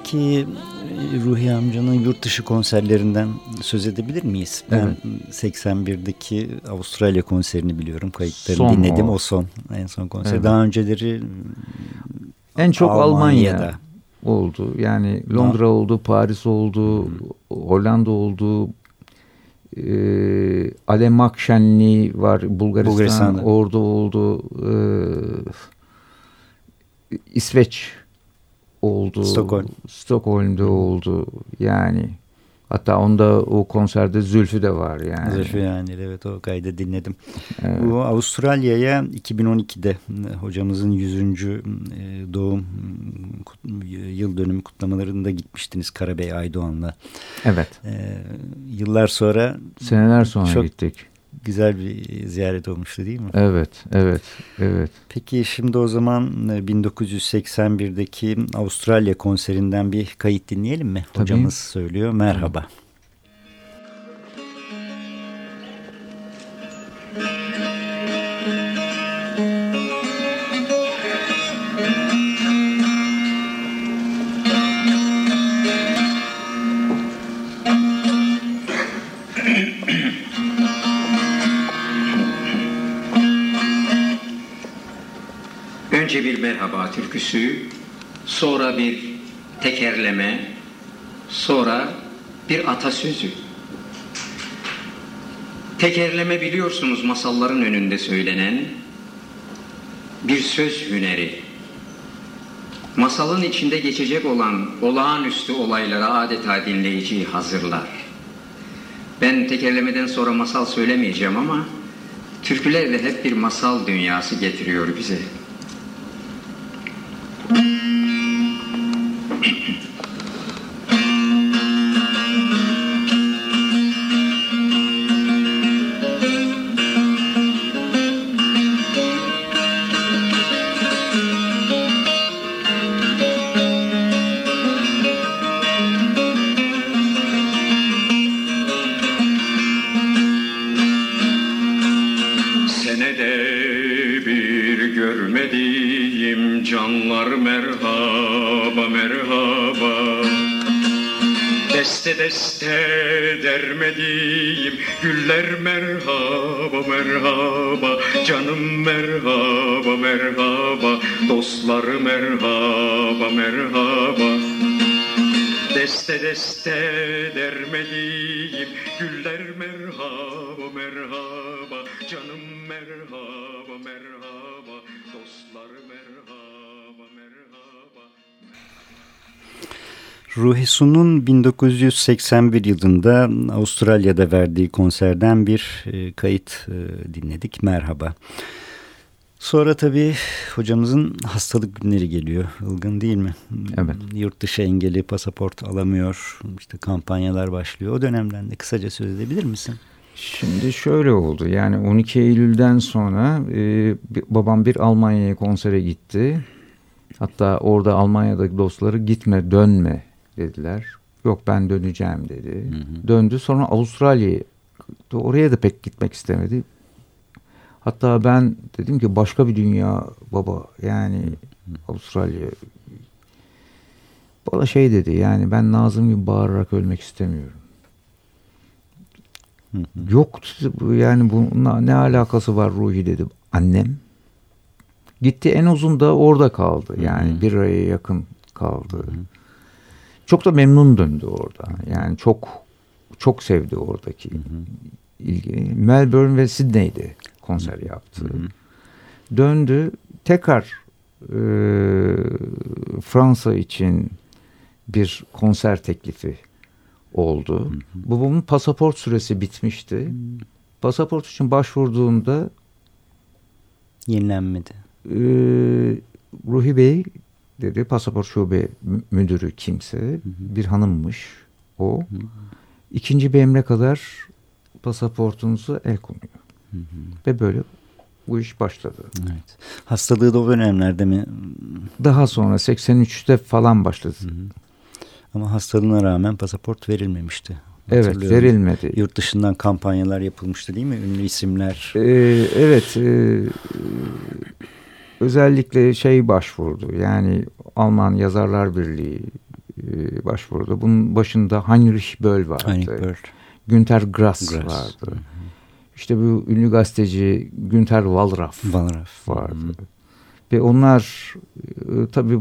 Peki e, Ruhi amcanın yurt dışı konserlerinden söz edebilir miyiz? Ben 81'deki Avustralya konserini biliyorum. Kayıtlarını Son dinledim. o. O. son. En son konser. Evet. Daha önceleri En çok Almanya'da. Almanya oldu. Yani Londra oldu, Paris oldu, Hollanda oldu. Ee, Alemak Şenliği var Bulgaristan, Bulgaristan'da. orada oldu. Ee, İsveç oldu. Stockholm. Stockholm'da oldu. Yani hatta onda o konserde Zülfü de var yani. Zülfü yani evet o kaydı dinledim. Evet. Bu Avustralya'ya 2012'de e, hocamızın 100. e, doğum kut- yıl dönümü kutlamalarında gitmiştiniz Karabey Aydoğan'la. Evet. E, yıllar sonra Seneler sonra çok gittik. Güzel bir ziyaret olmuştu değil mi? Evet, evet, evet. Peki şimdi o zaman e, 1981'deki Avustralya konserinden bir kayıt dinleyelim mi? Tabii. Hocamız söylüyor. Merhaba. Önce bir merhaba türküsü, sonra bir tekerleme, sonra bir atasözü. Tekerleme biliyorsunuz masalların önünde söylenen bir söz hüneri. masalın içinde geçecek olan olağanüstü olaylara adeta dinleyiciyi hazırlar. Ben tekerlemeden sonra masal söylemeyeceğim ama türküler de hep bir masal dünyası getiriyor bize. Deste dermediğim güller merhaba merhaba Canım merhaba merhaba Dostlar merhaba merhaba Ruhi Su'nun 1981 yılında Avustralya'da verdiği konserden bir e, kayıt e, dinledik. Merhaba. Sonra tabii hocamızın hastalık günleri geliyor. Ilgın değil mi? Evet. Yurt dışı engeli, pasaport alamıyor. İşte kampanyalar başlıyor. O dönemden de kısaca söz edebilir misin? Şimdi şöyle oldu yani 12 Eylül'den sonra e, babam bir Almanya'ya konsere gitti. Hatta orada Almanya'daki dostları gitme dönme dediler. Yok ben döneceğim dedi. Döndü sonra Avustralya'ya oraya da pek gitmek istemedi. Hatta ben dedim ki başka bir dünya baba yani Avustralya. Bana şey dedi yani ben Nazım gibi bağırarak ölmek istemiyorum. Yok yani bununla ne alakası var Ruhi dedi annem. Gitti en uzun da orada kaldı. Yani bir aya yakın kaldı. Çok da memnun döndü orada. Yani çok çok sevdi oradaki ilgi. Melbourne ve Sydney'de konser yaptı. Döndü tekrar e, Fransa için bir konser teklifi oldu. Babamın pasaport süresi bitmişti. Pasaport için başvurduğumda Yenilenmedi. e, Ruhi Bey dedi pasaport şube mü- müdürü kimse bir hanımmış o. İkinci bir emre kadar pasaportunuzu el konuyor. Ve böyle bu iş başladı. Evet. Hastalığı da o dönemlerde mi? Daha sonra 83'te falan başladı. Ama hastalığına rağmen pasaport verilmemişti. Evet verilmedi. Yurt dışından kampanyalar yapılmıştı değil mi? Ünlü isimler. Ee, evet e, özellikle şey başvurdu yani Alman Yazarlar Birliği e, başvurdu. Bunun başında Heinrich Böll vardı. Heinrich Böll. Günter Grass, Grass. vardı. İşte bu ünlü gazeteci Günter Wallraff Wallraff. vardı. Ve onlar e, tabii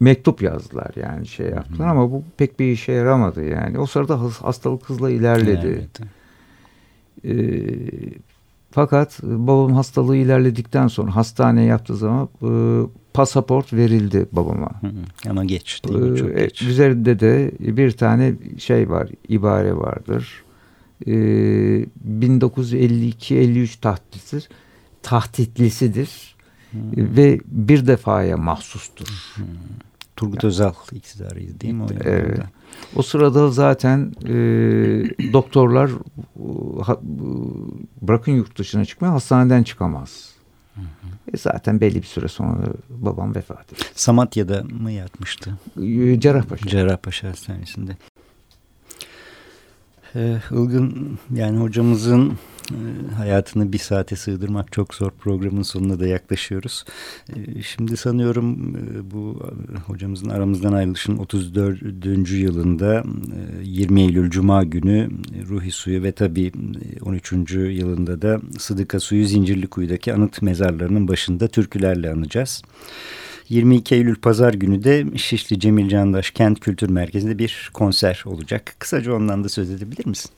mektup yazdılar yani şey yaptılar ama bu pek bir işe yaramadı yani. O sırada has- hastalık hızla ilerledi. Ee, fakat babam hastalığı ilerledikten sonra hastaneye yaptığı zaman e, pasaport verildi babama. Hı hı. Ama geç değil mi? Çok Ee, geç. Üzerinde de bir tane şey var, ibare vardır. Ee, 1952-53 tahtitlidir. Tahtitlisidir. Ve bir defaya mahsustur. Turgut Özal iktidarıydı değil mi? O Evet. O sırada zaten e, doktorlar e, ha- e, bırakın yurt dışına çıkmayı hastaneden çıkamaz. E zaten belli bir süre sonra babam vefat etti. Samatya'da mı yatmıştı? E, Cerrahpaşa. Cerrahpaşa Hastanesi'nde. Ee, Ilgın yani hocamızın e, hayatını bir saate sığdırmak çok zor. Programın sonuna da yaklaşıyoruz. E, şimdi sanıyorum e, bu e, hocamızın aramızdan ayrılışın 34. yılında e, 20 Eylül Cuma günü Ruhi Suyu ve tabii e, 13. yılında da Sıdıka Suyu Zincirlikuyu'daki anıt mezarlarının başında türkülerle anacağız. 22 Eylül Pazar günü de Şişli Cemil Candaş Kent Kültür Merkezi'nde bir konser olacak. Kısaca ondan da söz edebilir misin?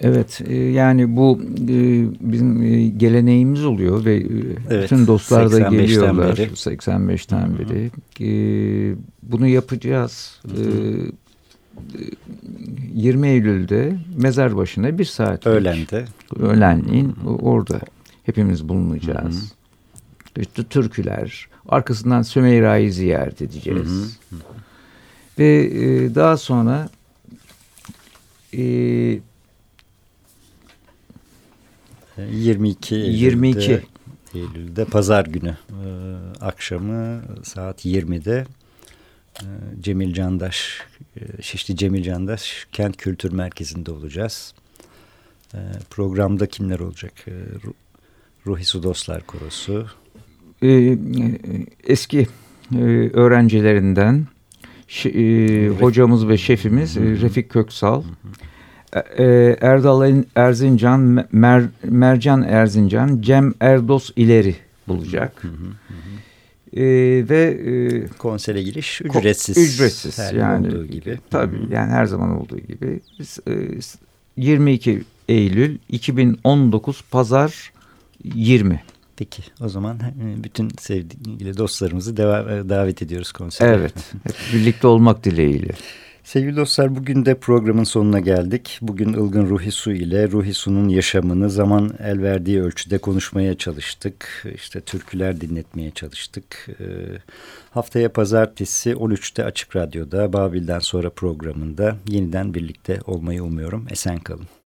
Evet e, yani bu e, bizim e, geleneğimiz oluyor ve Evet, bütün dostlar da 85'ten geliyorlar beri. 85'ten beri. E, bunu yapacağız. E, e, 20 Eylül'de mezar başına bir saat. Öğlende. Öğlenliğin orada hepimiz bulunacağız. İşte türküler. Arkasından Sümeyra'yı ziyaret edeceğiz. Ve e, daha sonra e, 22 Eylül'de, 22. Eylül'de pazar günü e, akşamı saat 20'de e, Cemil Candaş e, Şişli Cemil Candaş Kent Kültür Merkezi'nde olacağız. E, programda kimler olacak? E, Ru- Ruhi Su Dostlar Korosu. E, e, eski e, öğrencilerinden şi- e, hocamız ve şefimiz e, Refik Köksal, e, e, Erdal Erzincan, Mer, Mercan Erzincan, Cem Erdos ileri bulacak. E, ve e, Konsere giriş ücretsiz. Ücretsiz Her yani. olduğu gibi. Tabii yani her zaman olduğu gibi. Biz, e, 22 Eylül 2019 Pazar 20. Peki o zaman e, bütün sevgili dostlarımızı deva- davet ediyoruz konsere. Evet. Hep birlikte olmak dileğiyle. Sevgili dostlar bugün de programın sonuna geldik. Bugün Ilgın Ruhi Su ile Ruhi Su'nun yaşamını zaman el verdiği ölçüde konuşmaya çalıştık. İşte türküler dinletmeye çalıştık. Ee, haftaya pazartesi 13'te Açık Radyo'da Babil'den sonra programında yeniden birlikte olmayı umuyorum. Esen kalın.